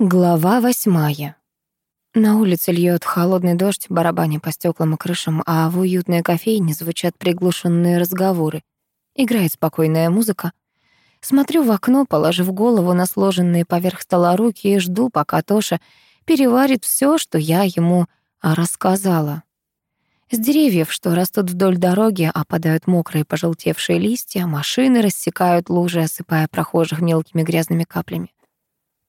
Глава восьмая. На улице льет холодный дождь, барабаня по стеклам и крышам, а в уютной кофейне звучат приглушенные разговоры. Играет спокойная музыка. Смотрю в окно, положив голову на сложенные поверх стола руки и жду, пока Тоша переварит все, что я ему рассказала. С деревьев, что растут вдоль дороги, опадают мокрые пожелтевшие листья, машины рассекают лужи, осыпая прохожих мелкими грязными каплями.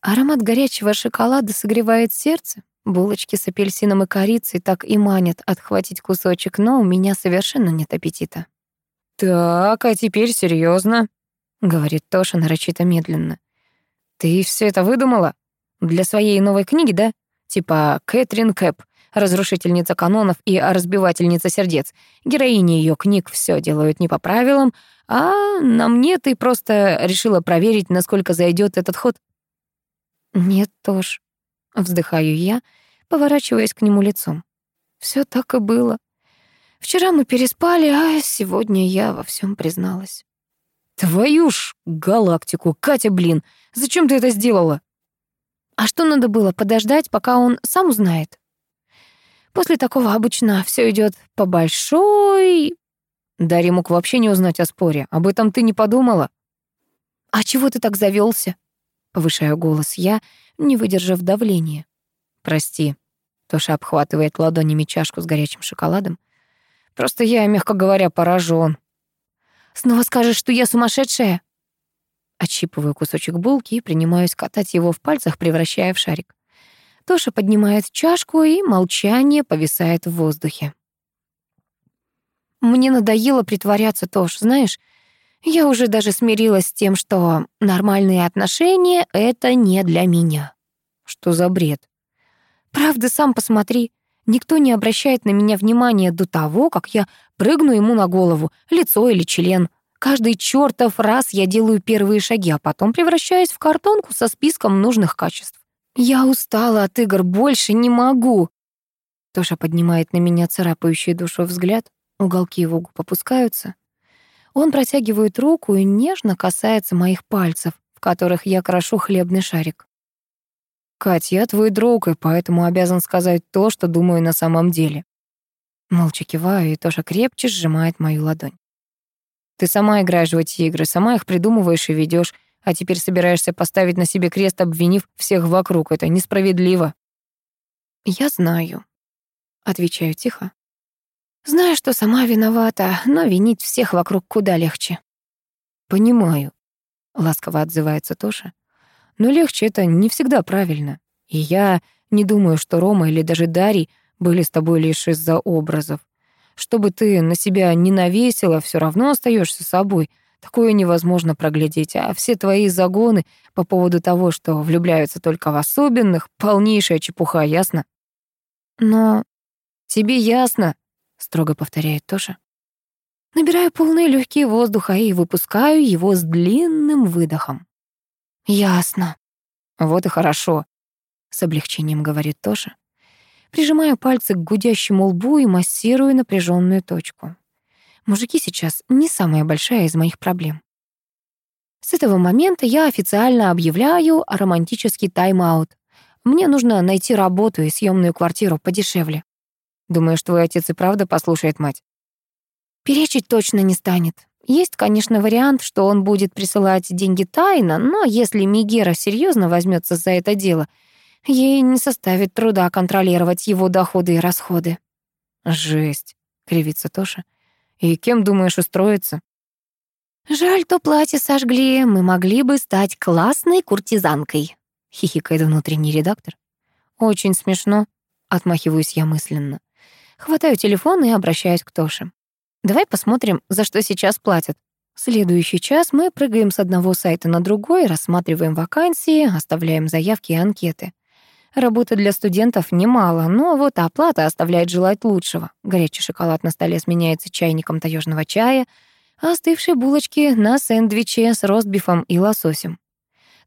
Аромат горячего шоколада согревает сердце. Булочки с апельсином и корицей так и манят отхватить кусочек, но у меня совершенно нет аппетита. «Так, а теперь серьезно, говорит Тоша нарочито медленно. «Ты все это выдумала? Для своей новой книги, да? Типа Кэтрин Кэп, разрушительница канонов и разбивательница сердец. Героини ее книг все делают не по правилам, а на мне ты просто решила проверить, насколько зайдет этот ход. «Нет, Тош», — вздыхаю я, поворачиваясь к нему лицом. Все так и было. Вчера мы переспали, а сегодня я во всем призналась». «Твою ж галактику, Катя, блин, зачем ты это сделала?» «А что надо было, подождать, пока он сам узнает?» После такого обычно все идет по большой... Дарья мог вообще не узнать о споре. Об этом ты не подумала? А чего ты так завелся? Повышаю голос я, не выдержав давления. «Прости». Тоша обхватывает ладонями чашку с горячим шоколадом. «Просто я, мягко говоря, поражен. «Снова скажешь, что я сумасшедшая?» Отщипываю кусочек булки и принимаюсь катать его в пальцах, превращая в шарик. Тоша поднимает чашку, и молчание повисает в воздухе. Мне надоело притворяться, Тош, знаешь, я уже даже смирилась с тем, что нормальные отношения — это не для меня. Что за бред? Правда, сам посмотри. Никто не обращает на меня внимания до того, как я прыгну ему на голову, лицо или член. Каждый чертов раз я делаю первые шаги, а потом превращаюсь в картонку со списком нужных качеств. Я устала от игр, больше не могу. Тоша поднимает на меня царапающий душу взгляд, уголки его губ опускаются. Он протягивает руку и нежно касается моих пальцев, в которых я крошу хлебный шарик. «Кать, я твой друг, и поэтому обязан сказать то, что думаю на самом деле». Молча киваю, и Тоша крепче сжимает мою ладонь. «Ты сама играешь в эти игры, сама их придумываешь и ведешь, а теперь собираешься поставить на себе крест, обвинив всех вокруг. Это несправедливо». «Я знаю», — отвечаю тихо. Знаю, что сама виновата, но винить всех вокруг куда легче. Понимаю, ласково отзывается Тоша. Но легче это не всегда правильно. И я не думаю, что Рома или даже Дарий были с тобой лишь из-за образов. Чтобы ты на себя не навесила, все равно остаешься собой. Такое невозможно проглядеть, а все твои загоны по поводу того, что влюбляются только в особенных, полнейшая чепуха, ясно? Но тебе ясно, строго повторяет Тоша. Набираю полные легкие воздуха и выпускаю его с длинным выдохом. Ясно. Вот и хорошо, с облегчением говорит Тоша. Прижимаю пальцы к гудящему лбу и массирую напряженную точку. Мужики сейчас не самая большая из моих проблем. С этого момента я официально объявляю романтический тайм-аут. Мне нужно найти работу и съемную квартиру подешевле. Думаешь, твой отец и правда послушает мать? Перечить точно не станет. Есть, конечно, вариант, что он будет присылать деньги тайно, но если Мигера серьезно возьмется за это дело, ей не составит труда контролировать его доходы и расходы. «Жесть», — кривится Тоша. «И кем думаешь устроиться?» «Жаль, то платье сожгли, мы могли бы стать классной куртизанкой», — хихикает внутренний редактор. «Очень смешно», — отмахиваюсь я мысленно. Хватаю телефон и обращаюсь к Тоше. Давай посмотрим, за что сейчас платят. Следующий час мы прыгаем с одного сайта на другой, рассматриваем вакансии, оставляем заявки и анкеты. Работы для студентов немало, но вот оплата оставляет желать лучшего. Горячий шоколад на столе сменяется чайником таежного чая, а остывшие булочки на сэндвиче с ростбифом и лососем.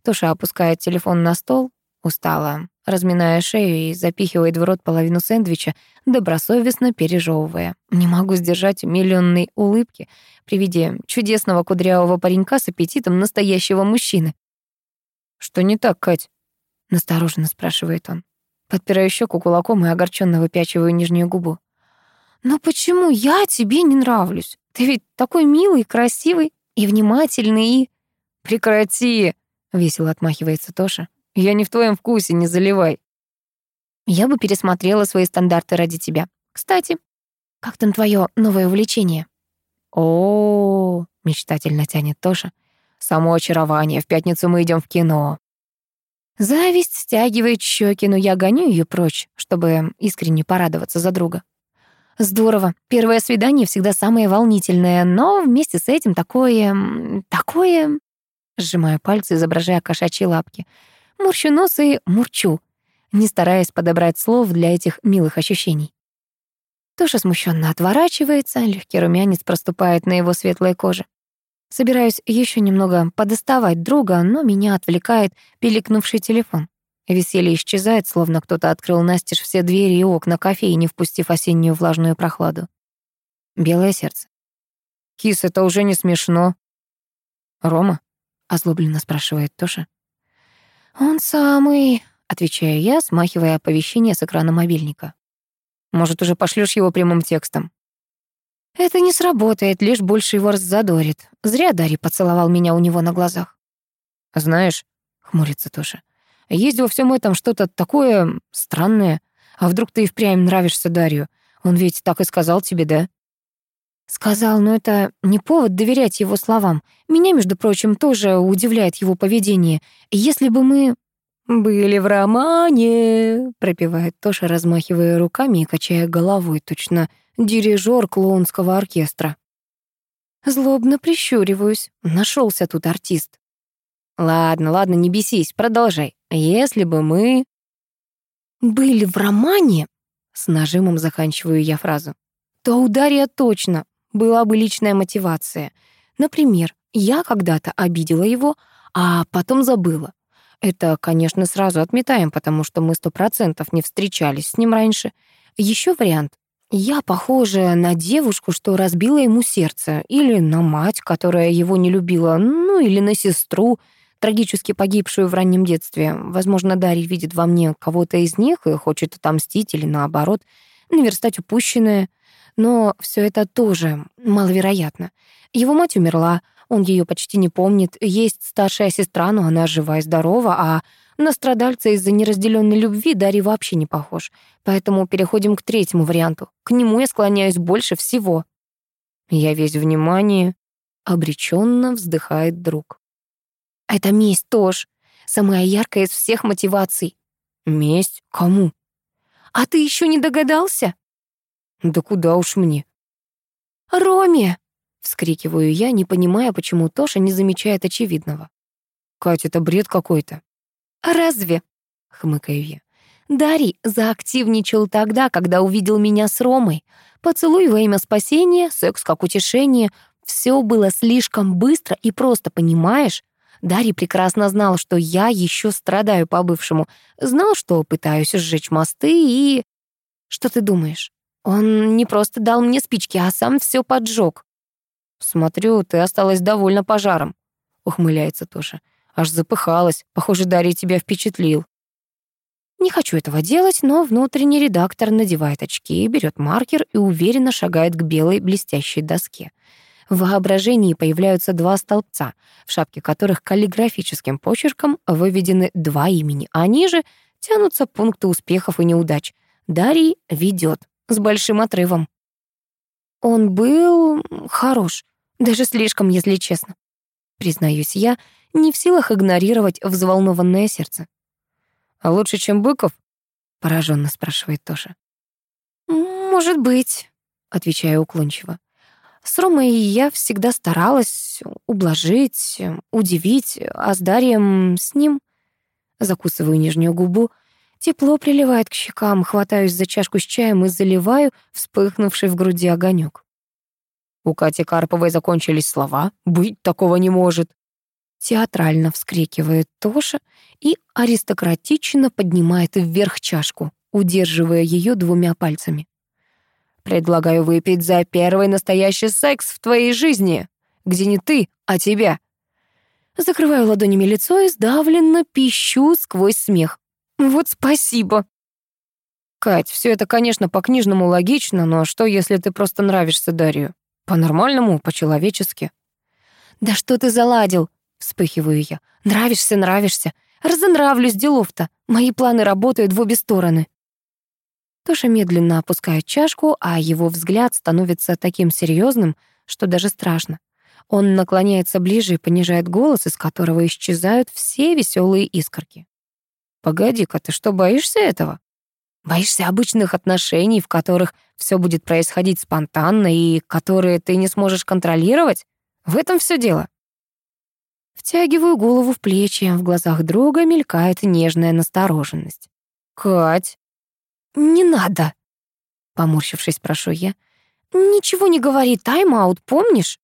Тоша опускает телефон на стол, устала, разминая шею и запихивает в рот половину сэндвича, добросовестно пережевывая. Не могу сдержать миллионной улыбки при виде чудесного кудрявого паренька с аппетитом настоящего мужчины. «Что не так, Кать?» — настороженно спрашивает он. Подпираю щеку кулаком и огорченно выпячиваю нижнюю губу. «Но почему я тебе не нравлюсь? Ты ведь такой милый, красивый и внимательный, и...» «Прекрати!» — весело отмахивается Тоша. «Я не в твоем вкусе, не заливай». «Я бы пересмотрела свои стандарты ради тебя. Кстати, как там твое новое увлечение?» «О-о-о!» — мечтательно тянет Тоша. «Само очарование. В пятницу мы идем в кино». Зависть стягивает щеки, но я гоню ее прочь, чтобы искренне порадоваться за друга. Здорово. Первое свидание всегда самое волнительное, но вместе с этим такое... такое... Сжимаю пальцы, изображая кошачьи лапки. Морщу нос и мурчу, не стараясь подобрать слов для этих милых ощущений. Тоша смущенно отворачивается, легкий румянец проступает на его светлой коже. Собираюсь еще немного подоставать друга, но меня отвлекает пиликнувший телефон. Веселье исчезает, словно кто-то открыл настежь все двери и окна кофейни, впустив осеннюю влажную прохладу. Белое сердце. «Кис, это уже не смешно». «Рома?» — озлобленно спрашивает Тоша. «Он самый», — отвечаю я, смахивая оповещение с экрана мобильника. «Может, уже пошлешь его прямым текстом?» Это не сработает, лишь больше его раззадорит. Зря Дарья поцеловал меня у него на глазах. «Знаешь», — хмурится Тоша, — «есть во всем этом что-то такое странное. А вдруг ты и впрямь нравишься Дарью? Он ведь так и сказал тебе, да?» Сказал, но это не повод доверять его словам. Меня, между прочим, тоже удивляет его поведение. Если бы мы были в романе, пропевает Тоша, размахивая руками и качая головой, точно дирижер клоунского оркестра. Злобно прищуриваюсь. Нашелся тут артист. Ладно, ладно, не бесись, продолжай. Если бы мы... Были в романе, с нажимом заканчиваю я фразу, то у Дарья точно была бы личная мотивация. Например, я когда-то обидела его, а потом забыла. Это, конечно, сразу отметаем, потому что мы сто процентов не встречались с ним раньше. Еще вариант. Я похожа на девушку, что разбила ему сердце, или на мать, которая его не любила, ну или на сестру, трагически погибшую в раннем детстве. Возможно, Дарья видит во мне кого-то из них и хочет отомстить или, наоборот, наверстать упущенное. Но все это тоже маловероятно. Его мать умерла, он ее почти не помнит. Есть старшая сестра, но она жива и здорова, а на страдальца из-за неразделенной любви Дарья вообще не похож. Поэтому переходим к третьему варианту. К нему я склоняюсь больше всего. Я весь внимание. Обреченно вздыхает друг. Это месть тоже. Самая яркая из всех мотиваций. Месть? Кому? А ты еще не догадался? Да куда уж мне. Роме! Вскрикиваю я, не понимая, почему Тоша не замечает очевидного. Катя, это бред какой-то. «Разве?» — хмыкаю я. Дарий заактивничал тогда, когда увидел меня с Ромой. Поцелуй во имя спасения, секс как утешение. Все было слишком быстро и просто, понимаешь? Дарий прекрасно знал, что я еще страдаю по-бывшему. Знал, что пытаюсь сжечь мосты и... Что ты думаешь? Он не просто дал мне спички, а сам все поджег. «Смотрю, ты осталась довольна пожаром», — ухмыляется Тоша. Аж запыхалась. Похоже, Дарья тебя впечатлил. Не хочу этого делать, но внутренний редактор надевает очки, берет маркер и уверенно шагает к белой блестящей доске. В воображении появляются два столбца, в шапке которых каллиграфическим почерком выведены два имени, а ниже тянутся пункты успехов и неудач. Дарий ведет с большим отрывом. Он был хорош, даже слишком, если честно. Признаюсь я, не в силах игнорировать взволнованное сердце. «А лучше, чем Быков?» — пораженно спрашивает Тоша. «Может быть», — отвечаю уклончиво. «С Ромой я всегда старалась ублажить, удивить, а с Дарием с ним...» Закусываю нижнюю губу. Тепло приливает к щекам, хватаюсь за чашку с чаем и заливаю вспыхнувший в груди огонек. У Кати Карповой закончились слова. «Быть такого не может». Театрально вскрикивает Тоша и аристократично поднимает вверх чашку, удерживая ее двумя пальцами. «Предлагаю выпить за первый настоящий секс в твоей жизни, где не ты, а тебя». Закрываю ладонями лицо и сдавленно пищу сквозь смех. Вот спасибо. Кать, все это, конечно, по-книжному логично, но что, если ты просто нравишься Дарью? По-нормальному, по-человечески. Да что ты заладил? Вспыхиваю я. Нравишься, нравишься. Разонравлюсь, делов-то. Мои планы работают в обе стороны. Тоша медленно опускает чашку, а его взгляд становится таким серьезным, что даже страшно. Он наклоняется ближе и понижает голос, из которого исчезают все веселые искорки. «Погоди-ка, ты что, боишься этого?» Боишься обычных отношений, в которых все будет происходить спонтанно и которые ты не сможешь контролировать? В этом все дело. Втягиваю голову в плечи, в глазах друга мелькает нежная настороженность. «Кать!» «Не надо!» Поморщившись, прошу я. «Ничего не говори, тайм-аут, помнишь?»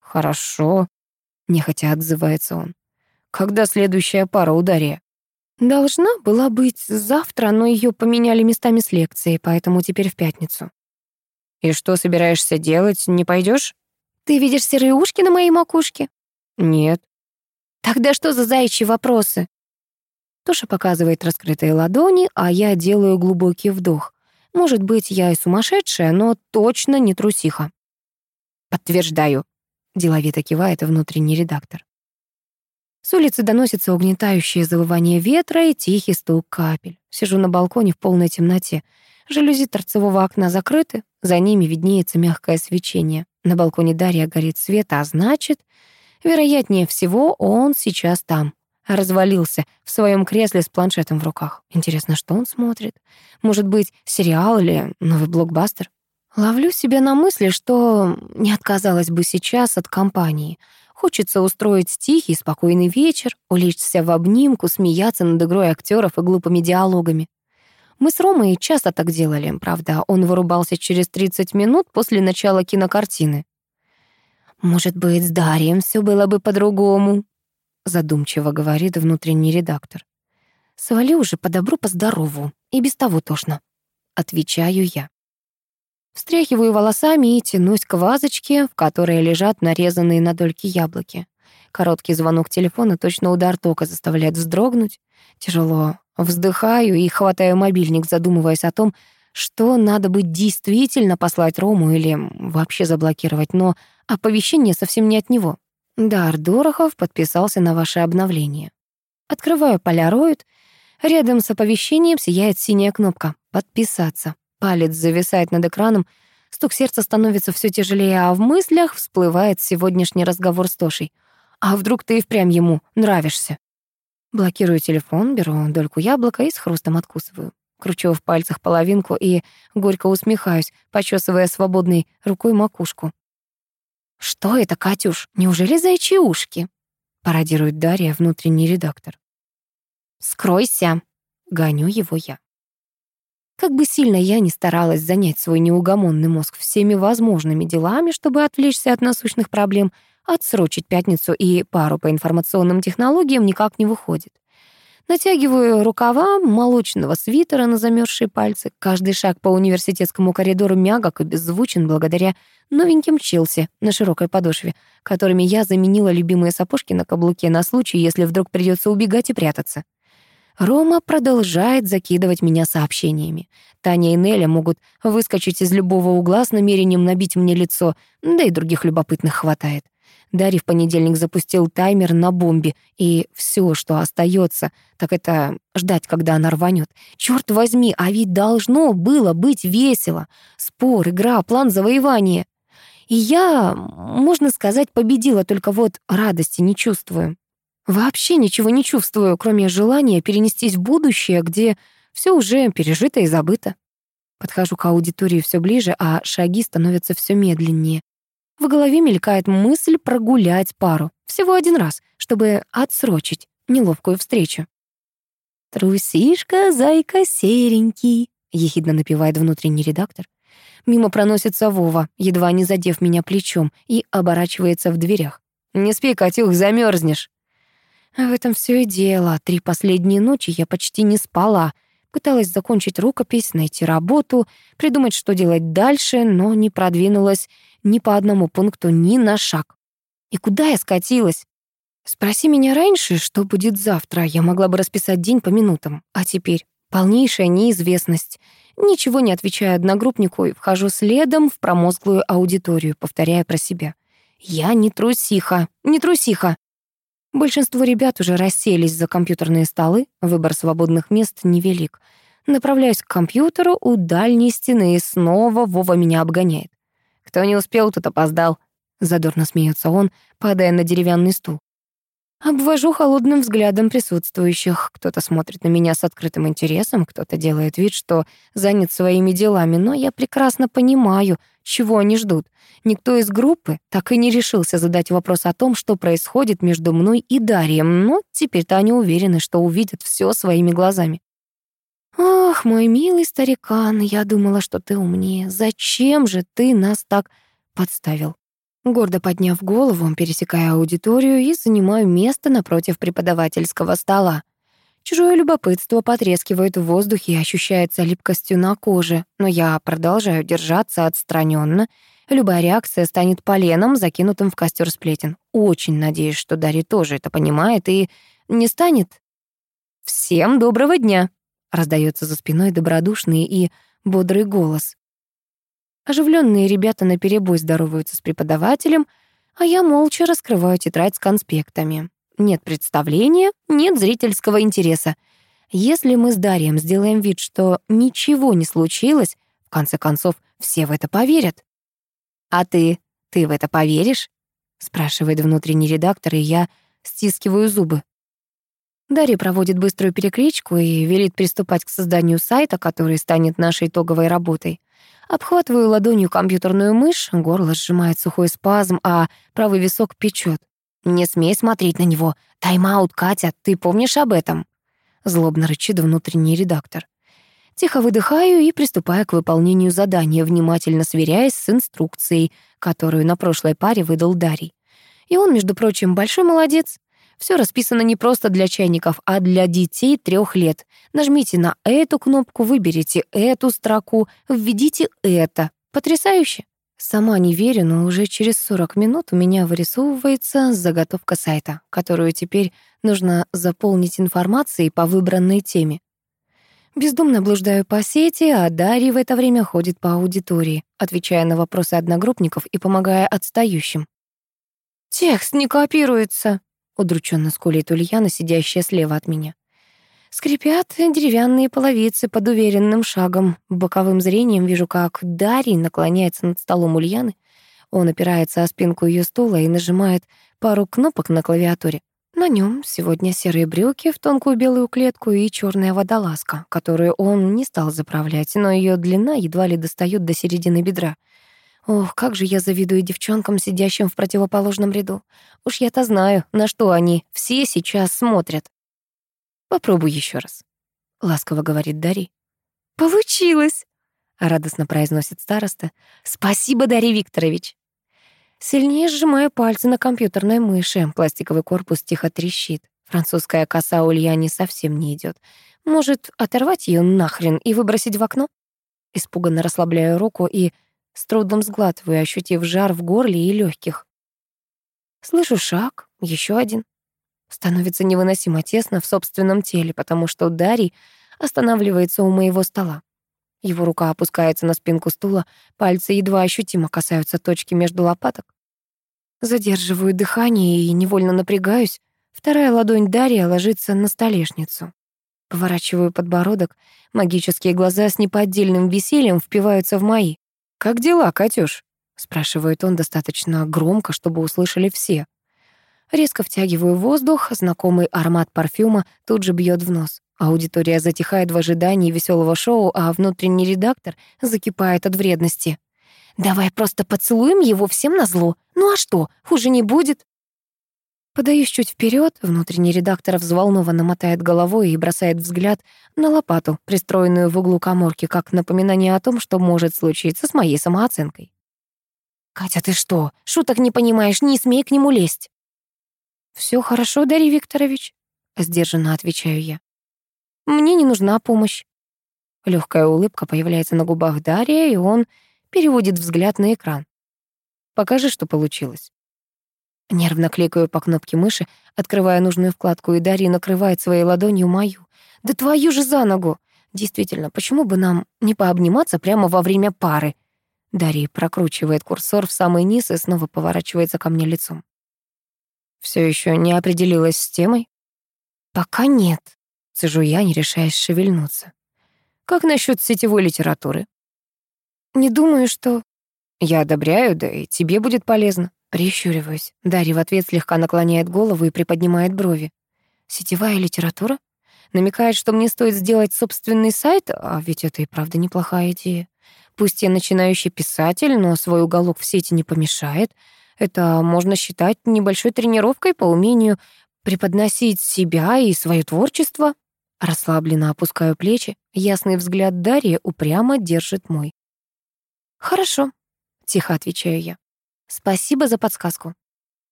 «Хорошо», — нехотя отзывается он. «Когда следующая пара у Дарья?» Должна была быть завтра, но ее поменяли местами с лекцией, поэтому теперь в пятницу. И что собираешься делать? Не пойдешь? Ты видишь серые ушки на моей макушке? Нет. Тогда что за заячьи вопросы? Тоша показывает раскрытые ладони, а я делаю глубокий вдох. Может быть, я и сумасшедшая, но точно не трусиха. Подтверждаю. Деловито кивает внутренний редактор. С улицы доносится угнетающее завывание ветра и тихий стук капель. Сижу на балконе в полной темноте. Жалюзи торцевого окна закрыты, за ними виднеется мягкое свечение. На балконе Дарья горит свет, а значит, вероятнее всего, он сейчас там. Развалился в своем кресле с планшетом в руках. Интересно, что он смотрит? Может быть, сериал или новый блокбастер? Ловлю себя на мысли, что не отказалась бы сейчас от компании — Хочется устроить тихий, спокойный вечер, улечься в обнимку, смеяться над игрой актеров и глупыми диалогами. Мы с Ромой часто так делали, правда, он вырубался через 30 минут после начала кинокартины. «Может быть, с Дарием все было бы по-другому», задумчиво говорит внутренний редактор. «Свали уже по добру, по здорову, и без того тошно», отвечаю я. Встряхиваю волосами и тянусь к вазочке, в которой лежат нарезанные на дольки яблоки. Короткий звонок телефона, точно удар тока, заставляет вздрогнуть. Тяжело вздыхаю и хватаю мобильник, задумываясь о том, что надо бы действительно послать Рому или вообще заблокировать, но оповещение совсем не от него. Дар Дорохов подписался на ваше обновление. Открываю поляроид. Рядом с оповещением сияет синяя кнопка «Подписаться». Палец зависает над экраном, стук сердца становится все тяжелее, а в мыслях всплывает сегодняшний разговор с Тошей. А вдруг ты и впрямь ему нравишься? Блокирую телефон, беру дольку яблока и с хрустом откусываю. Кручу в пальцах половинку и горько усмехаюсь, почесывая свободной рукой макушку. «Что это, Катюш? Неужели зайчьи ушки?» пародирует Дарья, внутренний редактор. «Скройся!» — гоню его я. Как бы сильно я ни старалась занять свой неугомонный мозг всеми возможными делами, чтобы отвлечься от насущных проблем, отсрочить пятницу и пару по информационным технологиям никак не выходит. Натягиваю рукава молочного свитера на замерзшие пальцы. Каждый шаг по университетскому коридору мягок и беззвучен благодаря новеньким Челси на широкой подошве, которыми я заменила любимые сапожки на каблуке на случай, если вдруг придется убегать и прятаться. Рома продолжает закидывать меня сообщениями. Таня и Неля могут выскочить из любого угла с намерением набить мне лицо, да и других любопытных хватает. Дарья в понедельник запустил таймер на бомбе, и все, что остается, так это ждать, когда она рванет. Черт возьми, а ведь должно было быть весело. Спор, игра, план завоевания. И я, можно сказать, победила, только вот радости не чувствую. Вообще ничего не чувствую, кроме желания перенестись в будущее, где все уже пережито и забыто. Подхожу к аудитории все ближе, а шаги становятся все медленнее. В голове мелькает мысль прогулять пару. Всего один раз, чтобы отсрочить неловкую встречу. «Трусишка, зайка серенький», — ехидно напевает внутренний редактор. Мимо проносится Вова, едва не задев меня плечом, и оборачивается в дверях. «Не спи, Катюх, замерзнешь. А в этом все и дело. Три последние ночи я почти не спала. Пыталась закончить рукопись, найти работу, придумать, что делать дальше, но не продвинулась ни по одному пункту, ни на шаг. И куда я скатилась? Спроси меня раньше, что будет завтра, я могла бы расписать день по минутам. А теперь полнейшая неизвестность. Ничего не отвечаю одногруппнику и вхожу следом в промозглую аудиторию, повторяя про себя. Я не трусиха, не трусиха. Большинство ребят уже расселись за компьютерные столы, выбор свободных мест невелик. Направляюсь к компьютеру у дальней стены, и снова Вова меня обгоняет. «Кто не успел, тот опоздал», — задорно смеется он, падая на деревянный стул. Обвожу холодным взглядом присутствующих. Кто-то смотрит на меня с открытым интересом, кто-то делает вид, что занят своими делами, но я прекрасно понимаю, чего они ждут. Никто из группы так и не решился задать вопрос о том, что происходит между мной и Дарьем, но теперь-то они уверены, что увидят все своими глазами. «Ох, мой милый старикан, я думала, что ты умнее. Зачем же ты нас так подставил?» Гордо подняв голову, пересекая аудиторию и занимаю место напротив преподавательского стола. Чужое любопытство потрескивает в воздухе и ощущается липкостью на коже, но я продолжаю держаться отстраненно. Любая реакция станет поленом, закинутым в костер сплетен. Очень надеюсь, что Дарья тоже это понимает и не станет. «Всем доброго дня!» — раздается за спиной добродушный и бодрый голос. Оживленные ребята наперебой здороваются с преподавателем, а я молча раскрываю тетрадь с конспектами. Нет представления, нет зрительского интереса. Если мы с Дарьем сделаем вид, что ничего не случилось, в конце концов, все в это поверят. «А ты? Ты в это поверишь?» — спрашивает внутренний редактор, и я стискиваю зубы. Дарья проводит быструю перекличку и велит приступать к созданию сайта, который станет нашей итоговой работой. Обхватываю ладонью компьютерную мышь, горло сжимает сухой спазм, а правый висок печет. «Не смей смотреть на него. Тайм-аут, Катя, ты помнишь об этом?» Злобно рычит внутренний редактор. Тихо выдыхаю и приступаю к выполнению задания, внимательно сверяясь с инструкцией, которую на прошлой паре выдал Дарий. И он, между прочим, большой молодец. Все расписано не просто для чайников, а для детей трех лет. Нажмите на эту кнопку, выберите эту строку, введите это. Потрясающе! Сама не верю, но уже через 40 минут у меня вырисовывается заготовка сайта, которую теперь нужно заполнить информацией по выбранной теме. Бездумно блуждаю по сети, а Дарья в это время ходит по аудитории, отвечая на вопросы одногруппников и помогая отстающим. «Текст не копируется», удрученно скулит Ульяна, сидящая слева от меня. Скрипят деревянные половицы под уверенным шагом. Боковым зрением вижу, как Дарий наклоняется над столом Ульяны. Он опирается о спинку ее стула и нажимает пару кнопок на клавиатуре. На нем сегодня серые брюки в тонкую белую клетку и черная водолазка, которую он не стал заправлять, но ее длина едва ли достает до середины бедра. Ох, как же я завидую девчонкам, сидящим в противоположном ряду. Уж я-то знаю, на что они все сейчас смотрят. Попробуй еще раз, ласково говорит Дари. Получилось, радостно произносит староста. Спасибо, Дарий Викторович. Сильнее сжимаю пальцы на компьютерной мыши. Пластиковый корпус тихо трещит. Французская коса Ульяне совсем не идет. Может, оторвать ее нахрен и выбросить в окно? Испуганно расслабляю руку и с трудом сглатываю, ощутив жар в горле и легких. Слышу шаг, еще один. Становится невыносимо тесно в собственном теле, потому что Дарий останавливается у моего стола. Его рука опускается на спинку стула, пальцы едва ощутимо касаются точки между лопаток. Задерживаю дыхание и невольно напрягаюсь. Вторая ладонь Дарья ложится на столешницу. Поворачиваю подбородок, магические глаза с неподдельным весельем впиваются в мои. «Как дела, Катюш?» — спрашивает он достаточно громко, чтобы услышали все. Резко втягиваю воздух, знакомый аромат парфюма тут же бьет в нос. Аудитория затихает в ожидании веселого шоу, а внутренний редактор закипает от вредности. «Давай просто поцелуем его всем на зло. Ну а что, хуже не будет?» Подаюсь чуть вперед, внутренний редактор взволнованно мотает головой и бросает взгляд на лопату, пристроенную в углу коморки, как напоминание о том, что может случиться с моей самооценкой. «Катя, ты что, шуток не понимаешь, не смей к нему лезть!» Все хорошо, Дарья Викторович», — сдержанно отвечаю я. «Мне не нужна помощь». Легкая улыбка появляется на губах Дарья, и он переводит взгляд на экран. «Покажи, что получилось». Нервно кликаю по кнопке мыши, открывая нужную вкладку, и Дарья накрывает своей ладонью мою. «Да твою же за ногу!» Действительно, почему бы нам не пообниматься прямо во время пары? Дарья прокручивает курсор в самый низ и снова поворачивается ко мне лицом. Все еще не определилась с темой? Пока нет, цежу я, не решаясь шевельнуться. Как насчет сетевой литературы? Не думаю, что... Я одобряю, да и тебе будет полезно. Прищуриваюсь. Дарья в ответ слегка наклоняет голову и приподнимает брови. Сетевая литература? Намекает, что мне стоит сделать собственный сайт, а ведь это и правда неплохая идея. Пусть я начинающий писатель, но свой уголок в сети не помешает. Это можно считать небольшой тренировкой по умению преподносить себя и свое творчество. Расслабленно опускаю плечи, ясный взгляд Дарьи упрямо держит мой. «Хорошо», — тихо отвечаю я. «Спасибо за подсказку».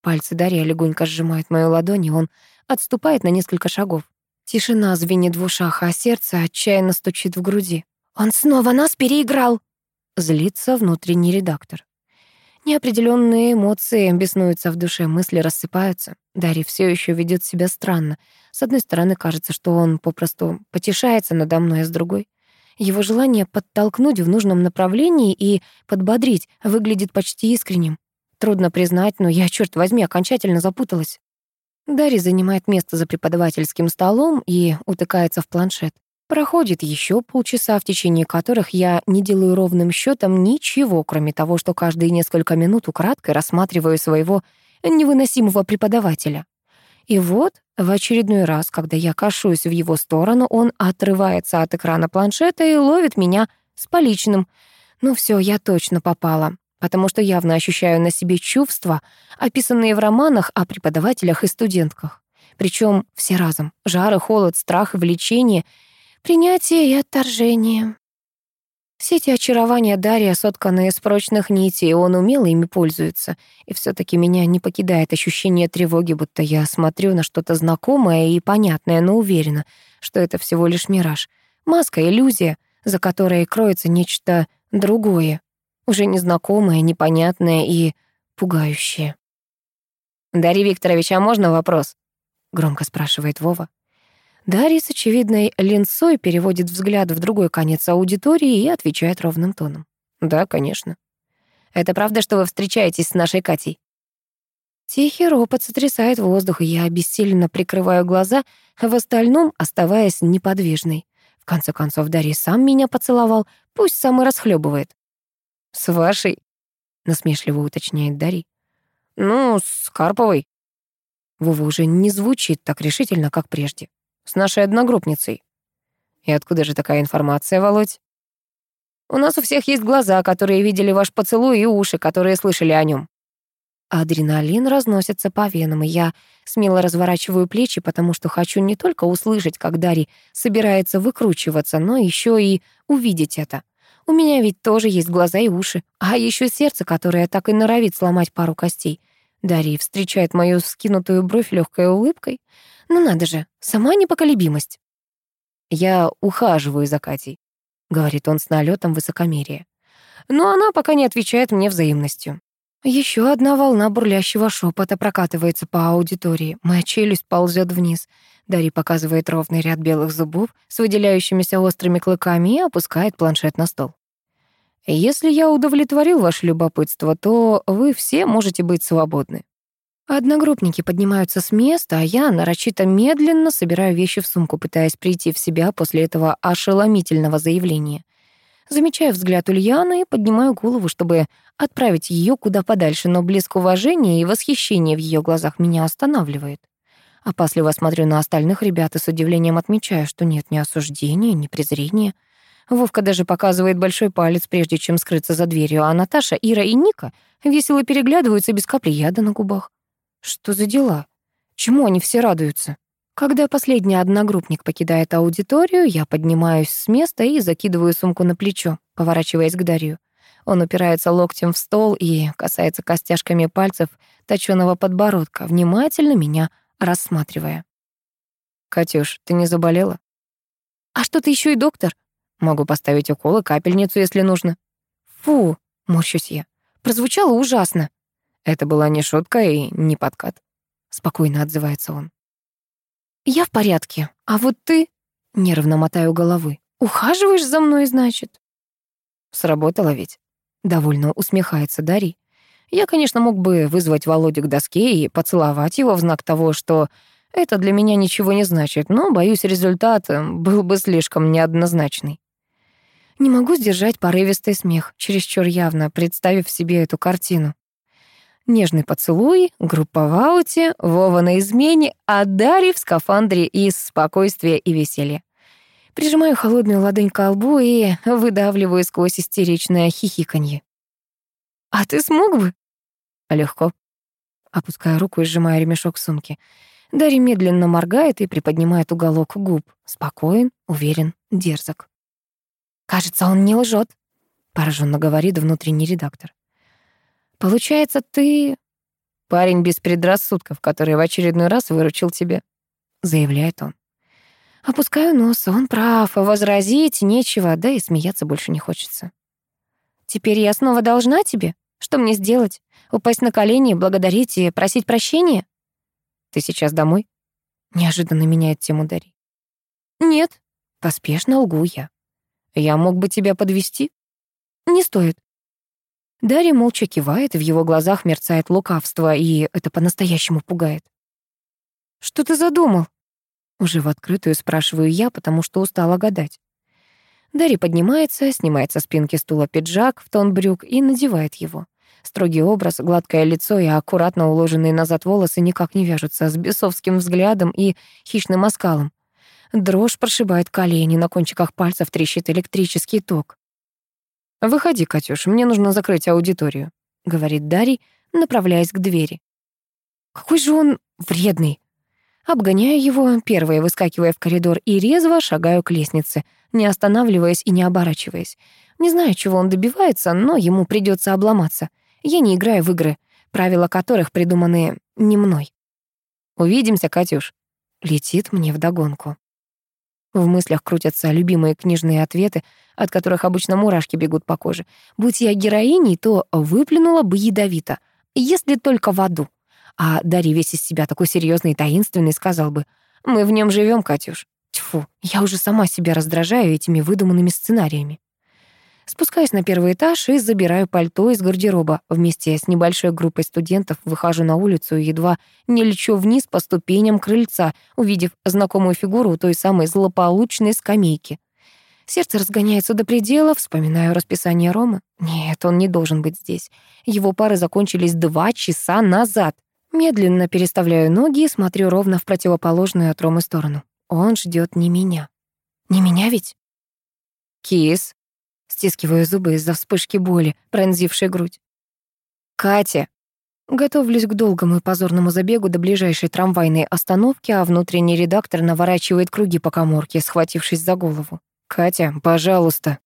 Пальцы Дарья легонько сжимают мою ладонь, и он отступает на несколько шагов. Тишина звенит в ушах, а сердце отчаянно стучит в груди. «Он снова нас переиграл!» Злится внутренний редактор. Неопределенные эмоции беснуются в душе, мысли рассыпаются. Дарья все еще ведет себя странно. С одной стороны, кажется, что он попросту потешается надо мной, а с другой — его желание подтолкнуть в нужном направлении и подбодрить выглядит почти искренним. Трудно признать, но я, черт возьми, окончательно запуталась. Дарья занимает место за преподавательским столом и утыкается в планшет. Проходит еще полчаса, в течение которых я не делаю ровным счетом ничего, кроме того, что каждые несколько минут украдкой рассматриваю своего невыносимого преподавателя. И вот, в очередной раз, когда я кашусь в его сторону, он отрывается от экрана планшета и ловит меня с поличным. Ну все, я точно попала потому что явно ощущаю на себе чувства, описанные в романах о преподавателях и студентках. Причем все разом — жар и холод, страх влечение, принятие и отторжение. Все эти очарования Дарья сотканы из прочных нитей, и он умело ими пользуется. И все таки меня не покидает ощущение тревоги, будто я смотрю на что-то знакомое и понятное, но уверена, что это всего лишь мираж. Маска, иллюзия, за которой кроется нечто другое уже незнакомое, непонятное и пугающее. «Дарья Викторович, а можно вопрос?» — громко спрашивает Вова. Дарья с очевидной линцой переводит взгляд в другой конец аудитории и отвечает ровным тоном. «Да, конечно». «Это правда, что вы встречаетесь с нашей Катей?» Тихий ропот сотрясает воздух, и я обессиленно прикрываю глаза, в остальном оставаясь неподвижной. В конце концов, Дарья сам меня поцеловал, пусть сам и расхлебывает. «С вашей?» — насмешливо уточняет Дарий. «Ну, с Карповой». Вова уже не звучит так решительно, как прежде. «С нашей одногруппницей». «И откуда же такая информация, Володь?» «У нас у всех есть глаза, которые видели ваш поцелуй, и уши, которые слышали о нем. Адреналин разносится по венам, и я смело разворачиваю плечи, потому что хочу не только услышать, как Дарий собирается выкручиваться, но еще и увидеть это. У меня ведь тоже есть глаза и уши, а еще сердце, которое так и норовит сломать пару костей. Дарья встречает мою скинутую бровь легкой улыбкой. Ну надо же, сама непоколебимость. «Я ухаживаю за Катей», — говорит он с налетом высокомерия. Но она пока не отвечает мне взаимностью. Еще одна волна бурлящего шепота прокатывается по аудитории. Моя челюсть ползет вниз. Дарья показывает ровный ряд белых зубов с выделяющимися острыми клыками и опускает планшет на стол. Если я удовлетворил ваше любопытство, то вы все можете быть свободны. Одногруппники поднимаются с места, а я нарочито медленно собираю вещи в сумку, пытаясь прийти в себя после этого ошеломительного заявления. Замечаю взгляд Ульяны и поднимаю голову, чтобы отправить ее куда подальше, но блеск уважения и восхищения в ее глазах меня останавливает. Опасливо смотрю на остальных ребят и с удивлением отмечаю, что нет ни осуждения, ни презрения — Вовка даже показывает большой палец, прежде чем скрыться за дверью, а Наташа, Ира и Ника весело переглядываются без капли яда на губах. Что за дела? Чему они все радуются? Когда последний одногруппник покидает аудиторию, я поднимаюсь с места и закидываю сумку на плечо, поворачиваясь к Дарью. Он упирается локтем в стол и касается костяшками пальцев точёного подбородка, внимательно меня рассматривая. «Катюш, ты не заболела?» «А что ты еще и доктор?» Могу поставить укол и капельницу, если нужно. Фу, морщусь я. Прозвучало ужасно. Это была не шутка и не подкат. Спокойно отзывается он. Я в порядке, а вот ты... Нервно мотаю головой. Ухаживаешь за мной, значит? Сработало ведь. Довольно усмехается Дарий. Я, конечно, мог бы вызвать Володю к доске и поцеловать его в знак того, что это для меня ничего не значит, но, боюсь, результат был бы слишком неоднозначный. Не могу сдержать порывистый смех, чересчур явно представив себе эту картину. Нежный поцелуй, группа в ауте, Вова на измене, а Дарья в скафандре из спокойствия и веселья. Прижимаю холодную ладонь к лбу и выдавливаю сквозь истеричное хихиканье. «А ты смог бы?» «Легко». Опускаю руку и сжимаю ремешок сумки. Дарья медленно моргает и приподнимает уголок губ. Спокоен, уверен, дерзок. «Кажется, он не лжет», — пораженно говорит внутренний редактор. «Получается, ты...» «Парень без предрассудков, который в очередной раз выручил тебя», — заявляет он. Опускаю нос, он прав, возразить нечего, да и смеяться больше не хочется. «Теперь я снова должна тебе? Что мне сделать? Упасть на колени, благодарить и просить прощения?» «Ты сейчас домой?» Неожиданно меняет тему Дарьи. «Нет», — поспешно лгу я. Я мог бы тебя подвести. Не стоит. Дарья молча кивает, в его глазах мерцает лукавство, и это по-настоящему пугает. «Что ты задумал?» Уже в открытую спрашиваю я, потому что устала гадать. Дарья поднимается, снимает со спинки стула пиджак в тон брюк и надевает его. Строгий образ, гладкое лицо и аккуратно уложенные назад волосы никак не вяжутся с бесовским взглядом и хищным оскалом. Дрожь прошибает колени, на кончиках пальцев трещит электрический ток. «Выходи, Катюш, мне нужно закрыть аудиторию», — говорит Дарий, направляясь к двери. «Какой же он вредный!» Обгоняю его, первая выскакивая в коридор, и резво шагаю к лестнице, не останавливаясь и не оборачиваясь. Не знаю, чего он добивается, но ему придется обломаться. Я не играю в игры, правила которых придуманы не мной. «Увидимся, Катюш», — летит мне вдогонку. В мыслях крутятся любимые книжные ответы, от которых обычно мурашки бегут по коже. Будь я героиней, то выплюнула бы ядовито, если только в аду. А Дарья весь из себя такой серьезный и таинственный сказал бы, «Мы в нем живем, Катюш». Тьфу, я уже сама себя раздражаю этими выдуманными сценариями. Спускаюсь на первый этаж и забираю пальто из гардероба. Вместе с небольшой группой студентов выхожу на улицу и едва не лечу вниз по ступеням крыльца, увидев знакомую фигуру той самой злополучной скамейки. Сердце разгоняется до предела, вспоминаю расписание Ромы. Нет, он не должен быть здесь. Его пары закончились два часа назад. Медленно переставляю ноги и смотрю ровно в противоположную от Ромы сторону. Он ждет не меня. Не меня ведь? «Кис», Стискиваю зубы из-за вспышки боли, пронзившей грудь. «Катя!» Готовлюсь к долгому и позорному забегу до ближайшей трамвайной остановки, а внутренний редактор наворачивает круги по коморке, схватившись за голову. «Катя, пожалуйста!»